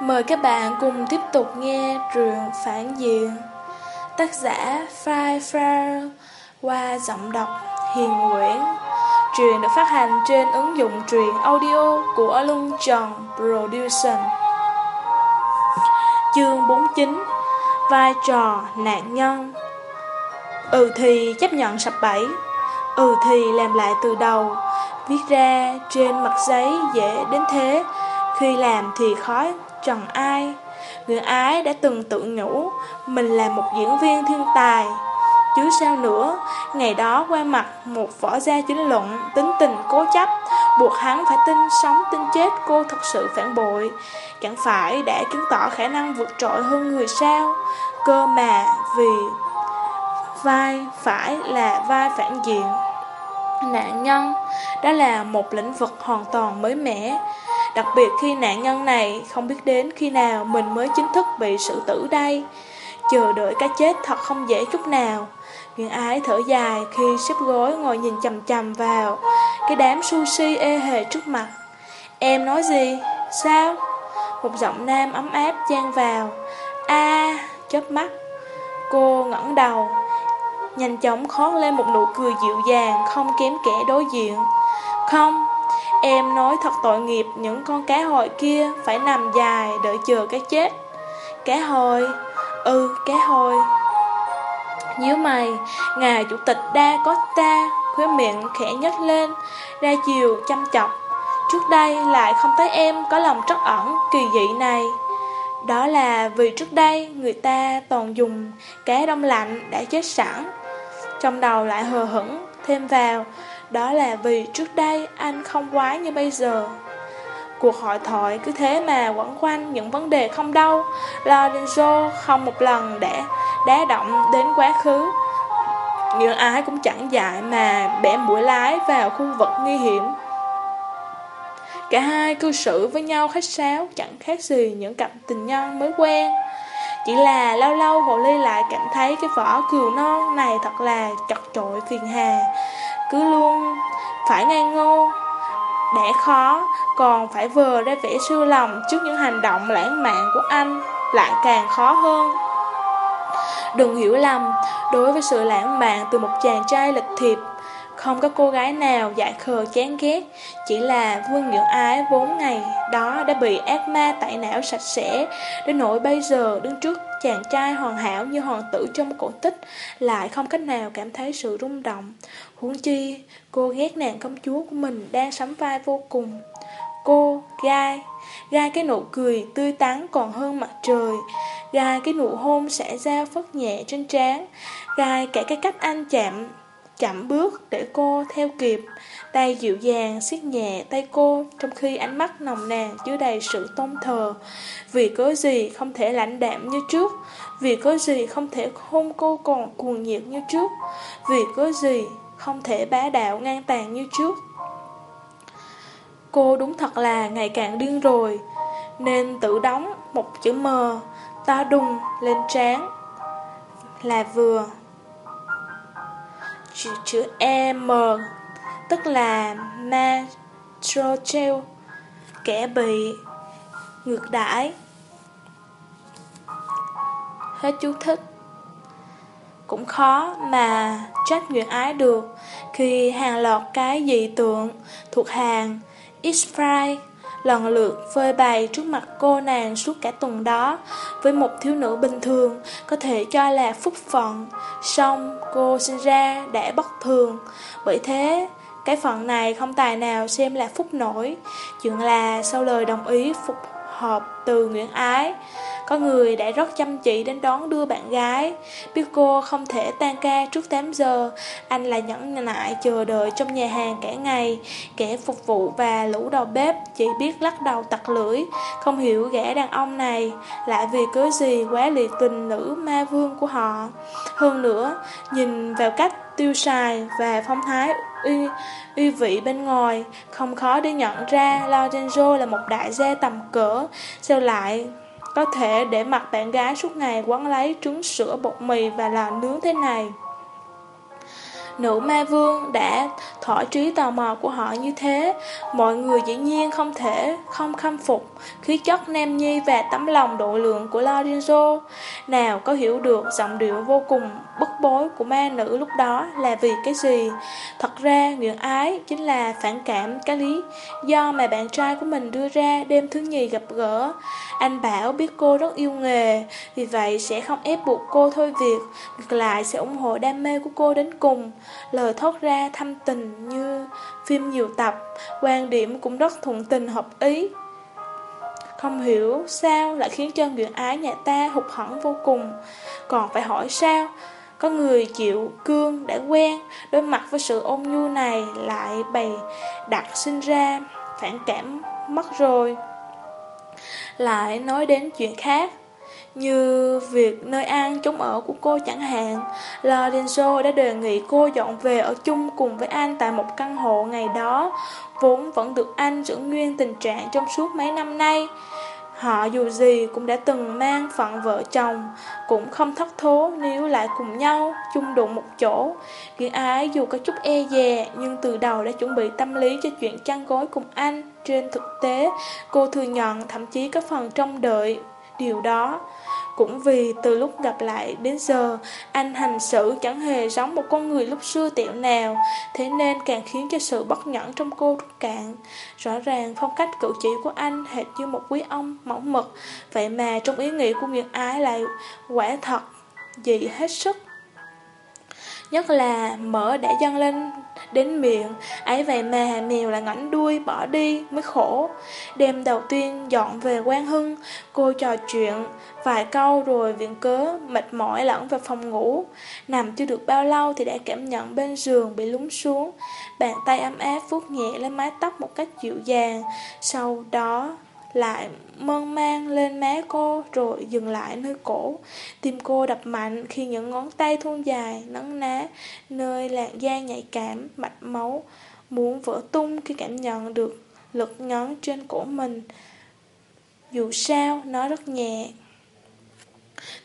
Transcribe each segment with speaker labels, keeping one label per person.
Speaker 1: Mời các bạn cùng tiếp tục nghe truyện phản diện. Tác giả Fry Fry qua giọng đọc Hiền Nguyễn. Truyện được phát hành trên ứng dụng truyện audio của Luân Tròn Production. Chương 49 Vai trò nạn nhân. Ừ thì chấp nhận sập bẫy Ừ thì làm lại từ đầu. Viết ra trên mặt giấy dễ đến thế, Khi làm thì khó trần ai. Người ái đã từng tự nhủ, Mình là một diễn viên thiên tài. Chứ sao nữa, Ngày đó qua mặt một võ gia chính luận, Tính tình cố chấp, Buộc hắn phải tin sống tin chết Cô thật sự phản bội. Chẳng phải đã chứng tỏ khả năng vượt trội hơn người sao? Cơ mà vì Vai phải là vai phản diện. Nạn nhân, Đó là một lĩnh vực hoàn toàn mới mẻ. Đặc biệt khi nạn nhân này không biết đến khi nào mình mới chính thức bị xử tử đây. Chờ đợi cái chết thật không dễ chút nào. Nguyễn ái thở dài khi xếp gối ngồi nhìn chầm chầm vào Cái đám sushi ê hề trước mặt. Em nói gì? Sao? Một giọng nam ấm áp chan vào. A, chớp mắt. Cô ngẩng đầu, Nhanh chóng khót lên một nụ cười dịu dàng, Không kém kẻ đối diện. Không Em nói thật tội nghiệp những con cá hồi kia Phải nằm dài đợi chờ cái chết. Cá hồi Ừ cá hồi. Nhớ mày Ngài chủ tịch đa có ta, Khóe miệng khẽ nhếch lên, Ra chiều chăm chọc. Trước đây lại không thấy em có lòng trắc ẩn kỳ dị này. Đó là vì trước đây người ta toàn dùng cá đông lạnh đã chết sẵn. Trong đầu lại hờ hững thêm vào đó là vì trước đây anh không quá như bây giờ. Cuộc hội thoại cứ thế mà quẩn quanh những vấn đề không đâu. Lorenzo không một lần để đá động đến quá khứ. Nhưng ai cũng chẳng dại mà bẻ mũi lái vào khu vực nguy hiểm. Cả hai cư xử với nhau khách sáo, chẳng khác gì những cặp tình nhân mới quen. Chỉ là lâu lâu hồ ly lại cảm thấy cái vỏ cừu non này thật là chật chội phiền hà. Cứ luôn. Phải ngây ngô. Đã khó còn phải vừa ra vẻ siêu lòng trước những hành động lãng mạn của anh lại càng khó hơn. Đừng hiểu lầm, đối với sự lãng mạn từ một chàng trai lịch thiệp không có cô gái nào dại khờ chán ghét Chỉ là Vương nhượng Ái vốn ngày đó đã bị ác ma tẩy não sạch sẽ Đến nỗi bây giờ đứng trước chàng trai hoàn hảo như hoàng tử trong cổ tích Lại không cách nào cảm thấy sự rung động. Huống chi, cô ghét nàng công chúa của mình đang sắm vai vô cùng. Cô, gai, gai cái nụ cười tươi tắn còn hơn mặt trời. Gai cái nụ hôn sẽ ra phất nhẹ trên trán. Gai cả cái cách anh chạm chậm bước để cô theo kịp, tay dịu dàng siết nhẹ tay cô trong khi ánh mắt nồng nàn chứa đầy sự tôn thờ. Vì cớ gì không thể lãnh đạm như trước, vì cớ gì không thể hôn cô còn cuồng nhiệt như trước, vì cớ gì không thể bá đạo ngang tàn như trước. Cô đúng thật là ngày càng điên rồi, nên tự đóng một chữ M ta đùng lên trán. Là vừa chữ, chữ M tức là Matrochel kẻ bị ngược đãi. Hết chú thích. Cũng khó mà trách nguyện ái được khi hàng loạt cái dị tượng thuộc hàng X-Fry lần lượt phơi bày trước mặt cô nàng suốt cả tuần đó với một thiếu nữ bình thường có thể cho là phúc phận. Song cô sinh ra đã bất thường. Bởi thế, cái phận này không tài nào xem là phúc nổi. Chuyện là sau lời đồng ý phục hợp từ Nguyễn Ái có người đã rất chăm chỉ đến đón đưa bạn gái. Biết cô không thể tan ca trước 8 giờ. Anh lại nhẫn nại chờ đợi trong nhà hàng cả ngày Kẻ phục vụ và lũ đầu bếp chỉ biết lắc đầu tặc lưỡi. Không hiểu gã đàn ông này Lại vì cớ gì quá liệt tình nữ ma vương của họ. Hơn nữa, nhìn vào cách tiêu xài và phong thái uy, uy vị bên ngoài Không khó để nhận ra Lorenzo là một đại gia tầm cỡ. Sao lại có thể để mặt bạn gái suốt ngày quấn lấy trứng sữa bột mì và làm nướng thế này. Nữ ma vương đã thỏa trí tò mò của họ như thế, mọi người dĩ nhiên không thể không khâm phục khí chất nam nhi và tấm lòng độ lượng của Lorenzo. Nào có hiểu được giọng điệu vô cùng bất bối của ma nữ lúc đó là vì cái gì? Thật ra, nguyện ái chính là phản cảm cái lý do mà bạn trai của mình đưa ra đêm thứ nhì gặp gỡ. Anh bảo biết cô rất yêu nghề, vì vậy sẽ không ép buộc cô thôi việc, ngược lại sẽ ủng hộ đam mê của cô đến cùng. Lời thốt ra thâm tình như phim nhiều tập, quan điểm cũng rất thuận tình hợp ý. Không hiểu sao lại khiến cho người ái nhà ta hụt hẫng vô cùng. Còn phải hỏi sao? Có người chịu cương đã quen Đối mặt với sự ôn nhu này Lại bày đặt sinh ra Phản cảm mất rồi. Lại nói đến chuyện khác như việc nơi ăn chống ở của cô chẳng hạn, Lorenzo đã đề nghị cô dọn về ở chung cùng với anh tại một căn hộ ngày đó, Vốn vẫn được anh giữ nguyên tình trạng trong suốt mấy năm nay. Họ dù gì cũng đã từng mang phận vợ chồng, Cũng không thất thố nếu lại cùng nhau, chung đụng một chỗ. Ghiền ái dù có chút e dè, Nhưng từ đầu đã chuẩn bị tâm lý cho chuyện chăn gối cùng anh Trên thực tế, cô thừa nhận thậm chí có phần trông đợi điều đó cũng vì từ lúc gặp lại đến giờ, anh hành xử chẳng hề giống một con người lúc xưa tiểu nào, thế nên càng khiến cho sự bất nhẫn trong cô rút cạn. Rõ ràng phong cách cử chỉ của anh hệt như một quý ông mỏng mực, vậy mà trong ý nghĩ của Nguyệt Ái lại quả thật, dị hết sức. Nhất là mỡ đã dâng lên đến miệng. Ấy vậy mà mèo lại ngảnh đuôi, bỏ đi mới khổ. Đêm đầu tiên dọn về Quang Hưng, Cô trò chuyện vài câu rồi viện cớ mệt mỏi lẫn vào phòng ngủ. Nằm chưa được bao lâu thì đã cảm nhận bên giường bị lún xuống. Bàn tay ấm áp vuốt nhẹ lên mái tóc một cách dịu dàng. Sau đó lại mơn mang lên má cô rồi dừng lại nơi cổ. Tim cô đập mạnh khi những ngón tay thon dài, nắng ná, nơi làn da nhạy cảm, mạch máu, muốn vỡ tung khi cảm nhận được lực nhấn trên cổ mình. Dù sao, nó rất nhẹ.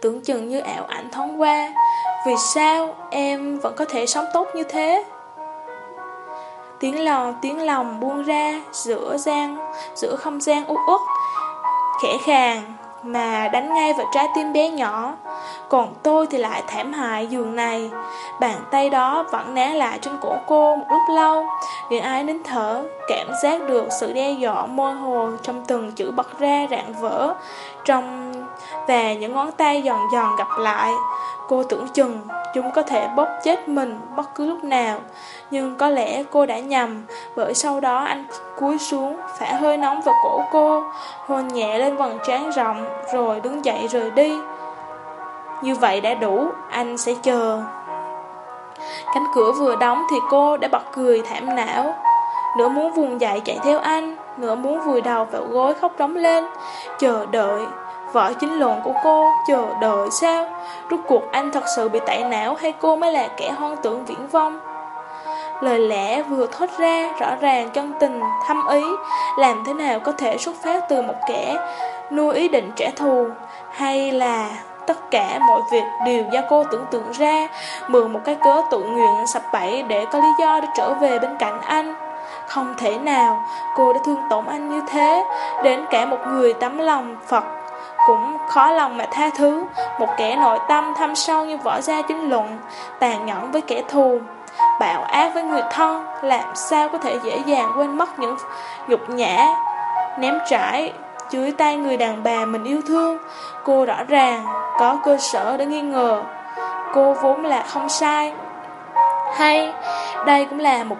Speaker 1: Tưởng chừng như ảo ảnh thoáng qua. Vì sao em vẫn có thể sống tốt như thế? Tiếng lò tiếng lòng buông ra giữa gian, giữa không gian út út khẽ khàng mà đánh ngay vào trái tim bé nhỏ. Còn tôi thì lại thảm hại giường này. Bàn tay đó vẫn ná lại trên cổ cô một lúc lâu. Người ai nín thở, cảm giác được sự đe dọa mơ hồ trong từng chữ bật ra rạng vỡ. Trong và những ngón tay giòn giòn gặp lại. Cô tưởng chừng chúng có thể bóp chết mình bất cứ lúc nào. Nhưng có lẽ cô đã nhầm, Bởi sau đó anh cúi xuống, Phả hơi nóng vào cổ cô, Hôn nhẹ lên vầng trán rộng, Rồi đứng dậy rời đi Như vậy đã đủ, Anh sẽ chờ Cánh cửa vừa đóng thì cô đã bật cười thảm não Nửa muốn vùng dậy chạy theo anh, Nửa muốn vùi đầu vào gối khóc rống lên, Chờ đợi Vợ chính luận của cô chờ đợi sao? Rốt cuộc anh thật sự bị tẩy não Hay cô mới là kẻ hoang tưởng viễn vong Lời lẽ vừa thốt ra rõ ràng chân tình, thâm ý, làm thế nào có thể xuất phát từ một kẻ nuôi ý định trả thù, hay là tất cả mọi việc đều do cô tưởng tượng ra, mượn một cái cớ tự nguyện sập bẫy để có lý do để trở về bên cạnh anh. Không thể nào, cô đã thương tổn anh như thế, đến cả một người tấm lòng Phật cũng khó lòng mà tha thứ, một kẻ nội tâm thâm sâu như võ gia chính luận, tàn nhẫn với kẻ thù bạo ác với người thân Làm sao có thể dễ dàng quên mất những nhục nhã Ném trải dưới tay người đàn bà mình yêu thương. Cô rõ ràng có cơ sở để nghi ngờ. Cô vốn là không sai. Hay đây cũng là một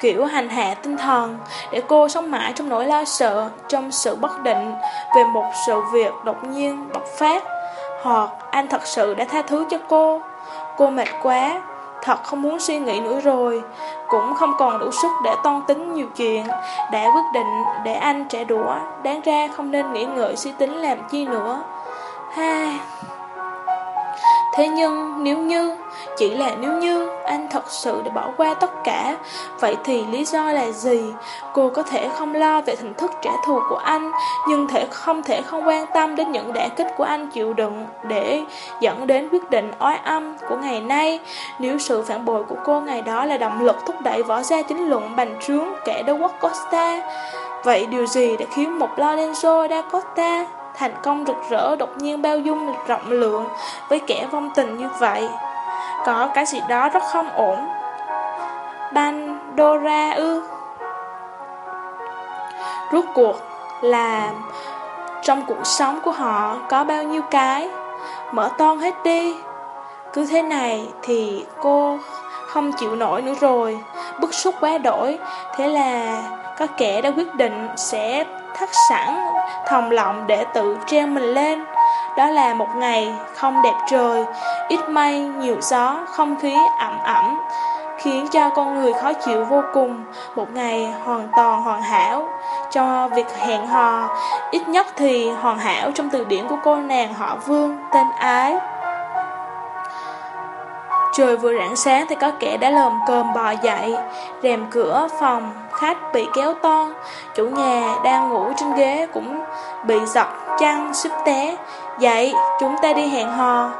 Speaker 1: kiểu hành hạ tinh thần Để cô sống mãi trong nỗi lo sợ Trong sự bất định Về một sự việc đột nhiên bộc phát. Hoặc anh thật sự đã tha thứ cho cô. Cô mệt quá Thật không muốn suy nghĩ nữa rồi. Cũng không còn đủ sức để toan tính nhiều chuyện. Đã quyết định để anh trẻ đũa Đáng ra không nên nghĩ ngợi suy tính làm chi nữa. Ha. Thế nhưng nếu như, chỉ là nếu như anh thật sự đã bỏ qua tất cả, vậy thì lý do là gì? Cô có thể không lo về hình thức trả thù của anh, nhưng thể không thể không quan tâm đến những đả kích của anh chịu đựng để dẫn đến quyết định oai âm của ngày nay. Nếu sự phản bội của cô ngày đó là động lực thúc đẩy võ gia chính luận bành trướng kẻ đấu quốc Costa, vậy điều gì đã khiến một Lorenzo da Costa thành công rực rỡ đột nhiên bao dung rộng lượng với kẻ vong tình như vậy. Có cái gì đó rất không ổn. Pandora ư? Rốt cuộc là trong cuộc sống của họ có bao nhiêu cái mở toan hết đi. Cứ thế này thì cô không chịu nổi nữa rồi, bức xúc quá đổi, thế là có kẻ đã quyết định sẽ thắt sẵn thòng lọng để tự treo mình lên. Đó là một ngày không đẹp trời, ít mây, nhiều gió, không khí ẩm ẩm, khiến cho con người khó chịu vô cùng. Một ngày hoàn toàn hoàn hảo cho việc hẹn hò, ít nhất thì hoàn hảo trong từ điển của cô nàng họ Vương tên Ái. Trời vừa rạng sáng thì có kẻ đã lồm cơm bò dậy, rèm cửa phòng khách bị kéo to, chủ nhà đang ngủ trên ghế cũng bị giật chăn súp té. Dậy, chúng ta đi hẹn hò.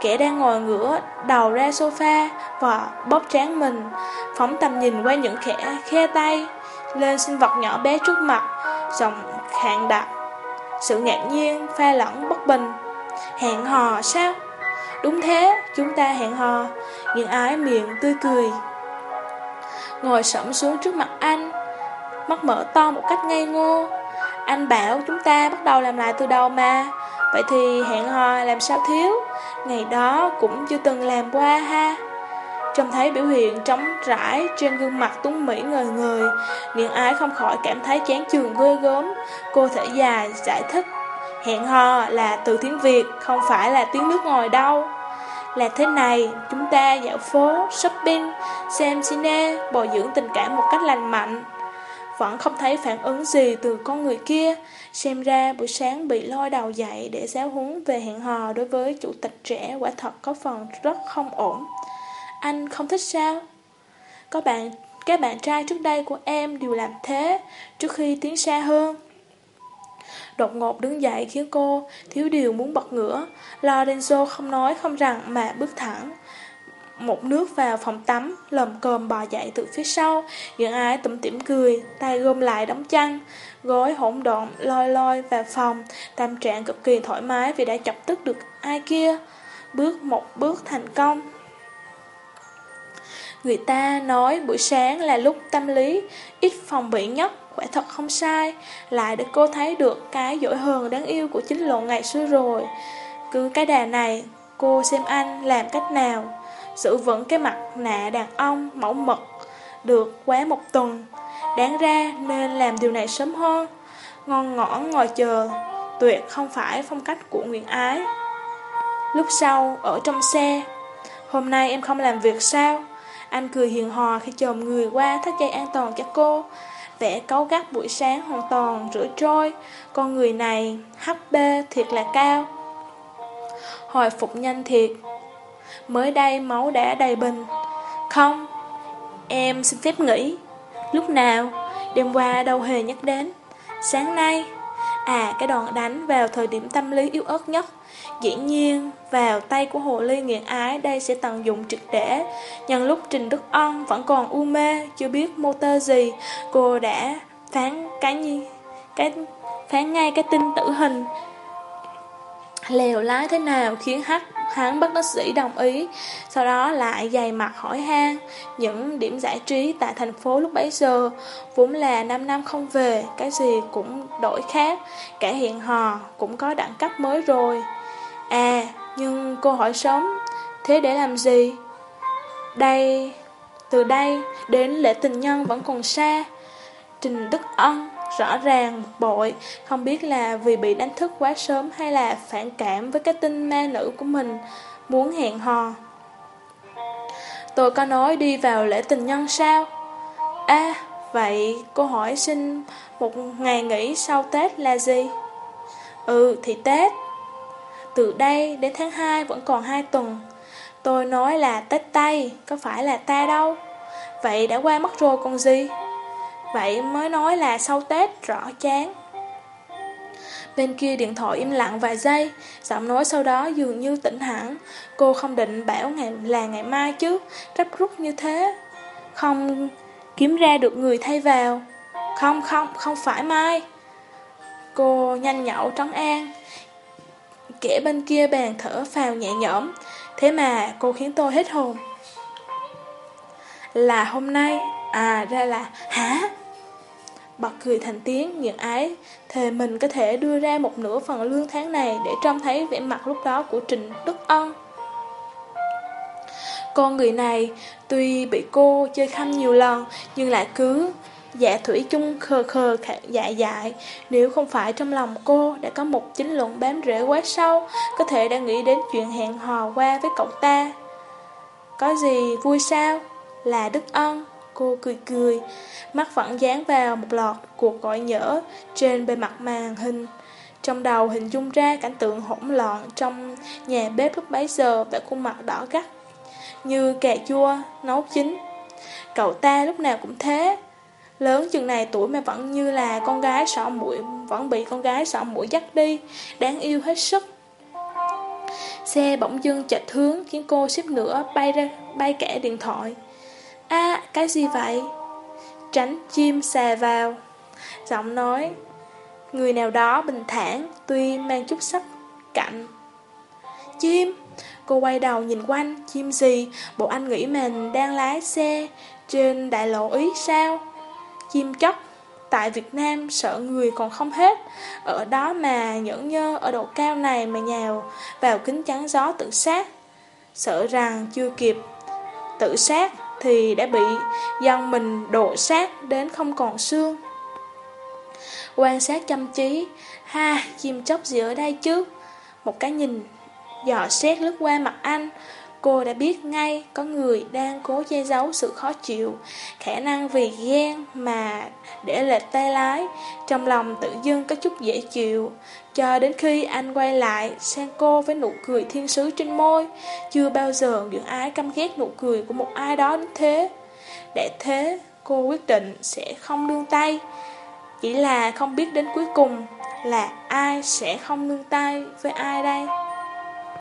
Speaker 1: Kẻ đang ngồi ngửa đầu ra sofa và bóp trán mình, phóng tầm nhìn qua những kẻ khe tay lên sinh vật nhỏ bé trước mặt, giọng khàn đặc. Sự ngạc nhiên pha lẫn bất bình. Hẹn hò sao? Đúng thế, chúng ta hẹn hò, nghiện ái miệng tươi cười. Ngồi sẫm xuống trước mặt anh, mắt mở to một cách ngây ngô. Anh bảo chúng ta bắt đầu làm lại từ đầu mà, vậy thì hẹn hò làm sao thiếu, ngày đó cũng chưa từng làm qua ha. Trông thấy biểu hiện trống rãi trên gương mặt tuấn Mỹ ngời người Nghiện ái không khỏi cảm thấy chán chường ghê gớm. Cô thể dài giải thích Hẹn hò là từ tiếng Việt, không phải là tiếng nước ngoài đâu. Là thế này, chúng ta dạo phố, shopping, xem cine, bồi dưỡng tình cảm một cách lành mạnh. Vẫn không thấy phản ứng gì từ con người kia, xem ra buổi sáng bị lôi đầu dậy để giáo huấn về hẹn hò đối với chủ tịch trẻ quả thật có phần rất không ổn. Anh không thích sao? Có bạn, các bạn trai trước đây của em đều làm thế trước khi tiến xa hơn. Đột ngột đứng dậy khiến cô thiếu điều muốn bật ngửa. Lorenzo không nói không rằng mà bước thẳng. Một nước vào phòng tắm, lầm cơm bò dậy từ phía sau. Những ai tủm tỉm cười, tay gom lại đóng chăn. Gối hỗn độn, lôi lôi vào phòng. Tâm trạng cực kỳ thoải mái vì đã chọc tức được ai kia. Bước một bước thành công. Người ta nói buổi sáng là lúc tâm lý ít phòng bị nhất quả thật không sai, lại để cô thấy được cái dỗi hờn đáng yêu của chính lộ ngày xưa rồi. Cứ cái đà này, cô xem anh làm cách nào, giữ vững cái mặt nạ đàn ông mẫu mực, được quá một tuần. Đáng ra nên làm điều này sớm hơn, ngon ngõn ngồi chờ, tuyệt không phải phong cách của Nguyễn Ái. Lúc sau, ở trong xe, hôm nay em không làm việc sao? Anh cười hiền hòa khi chồm người qua thắt dây an toàn cho cô vẻ cáu gắt buổi sáng hoàn toàn rửa trôi. Con người này HP thiệt là cao. Hồi phục nhanh thiệt. Mới đây máu đã đầy bình. Không, em xin phép nghỉ. Lúc nào? Đêm qua đâu hề nhắc đến. Sáng nay, à cái đòn đánh vào thời điểm tâm lý yếu ớt nhất. Dĩ nhiên, vào tay của hồ ly nghiện ái đây sẽ tận dụng trực để. Nhân lúc Trình Đức Ân vẫn còn u mê, chưa biết mô tơ gì, cô đã phán cái nhi cái phán ngay cái tin tử hình. Lèo lái thế nào khiến hắc hắn bất đắc dĩ đồng ý, sau đó lại dày mặt hỏi han những điểm giải trí tại thành phố lúc bấy giờ, vốn là 5 năm không về, cái gì cũng đổi khác, cả hiện hò cũng có đẳng cấp mới rồi. À, nhưng cô hỏi sớm, thế để làm gì? Đây, từ đây đến lễ tình nhân vẫn còn xa. Trình Đức Ân rõ ràng bội, không biết là vì bị đánh thức quá sớm hay là phản cảm với cái tin ma nữ của mình, muốn hẹn hò. Tôi có nói đi vào lễ tình nhân sao? À, vậy cô hỏi xin một ngày nghỉ sau Tết là gì? Ừ, thì Tết. Từ đây đến tháng 2 vẫn còn 2 tuần. Tôi nói là Tết Tây, có phải là ta đâu. Vậy đã qua mất rồi còn gì? Vậy mới nói là sau Tết rõ chán. Bên kia điện thoại im lặng vài giây, giọng nói sau đó dường như tỉnh hẳn. Cô không định bảo ngày là ngày mai chứ, rắp rút như thế. Không kiếm ra được người thay vào. Không, không, không phải mai. Cô nhanh nhậu trấn an. Kẻ bên kia bàn thở phào nhẹ nhõm. Thế mà cô khiến tôi hết hồn. Là hôm nay, à ra là, hả? Bật cười thành tiếng, nghiện ái, thề mình có thể đưa ra một nửa phần lương tháng này để trông thấy vẻ mặt lúc đó của Trịnh Đức Ân. Con người này, tuy bị cô chơi khăm nhiều lần, nhưng lại cứ dạ thủy chung khờ khờ dạ dại. Nếu không phải trong lòng cô đã có một chính luận bám rễ quá sâu, có thể đã nghĩ đến chuyện hẹn hò qua với cậu ta. Có gì vui sao? Là Đức Ân. Cô cười cười, mắt vẫn dán vào một loạt cuộc gọi nhỡ trên bề mặt màn hình. Trong đầu hình dung ra cảnh tượng hỗn loạn trong nhà bếp lúc bấy giờ và khuôn mặt đỏ gắt như cà chua nấu chín. Cậu ta lúc nào cũng thế, lớn chừng này tuổi mà vẫn như là con gái sợ mũi, vẫn bị con gái sợ mũi dắt đi, đáng yêu hết sức. Xe bỗng dưng chệch hướng khiến cô xếp nữa bay ra bay cả điện thoại. À, cái gì vậy? Tránh chim xà vào. Giọng nói, người nào đó bình thản, tuy mang chút sắc cạnh. Chim! Cô quay đầu nhìn quanh, chim gì? Bộ anh nghĩ mình đang lái xe trên đại lộ Ý sao? Chim chóc, tại Việt Nam sợ người còn không hết. Ở đó mà nhẫn nhơ ở độ cao này mà nhào vào kính chắn gió tự sát. Sợ rằng chưa kịp tự sát thì đã bị dân mình đổ sát đến không còn xương. Quan sát chăm chí, ha, chim chóc gì ở đây chứ? Một cái nhìn dò xét lướt qua mặt anh, cô đã biết ngay có người đang cố che giấu sự khó chịu, khả năng vì ghen mà để lệch tay lái, trong lòng tự dưng có chút dễ chịu, cho đến khi anh quay lại sang cô với nụ cười thiên sứ trên môi, chưa bao giờ những ái căm ghét nụ cười của một ai đó đến thế. Để thế, cô quyết định sẽ không nương tay, chỉ là không biết đến cuối cùng là ai sẽ không nương tay với ai đây.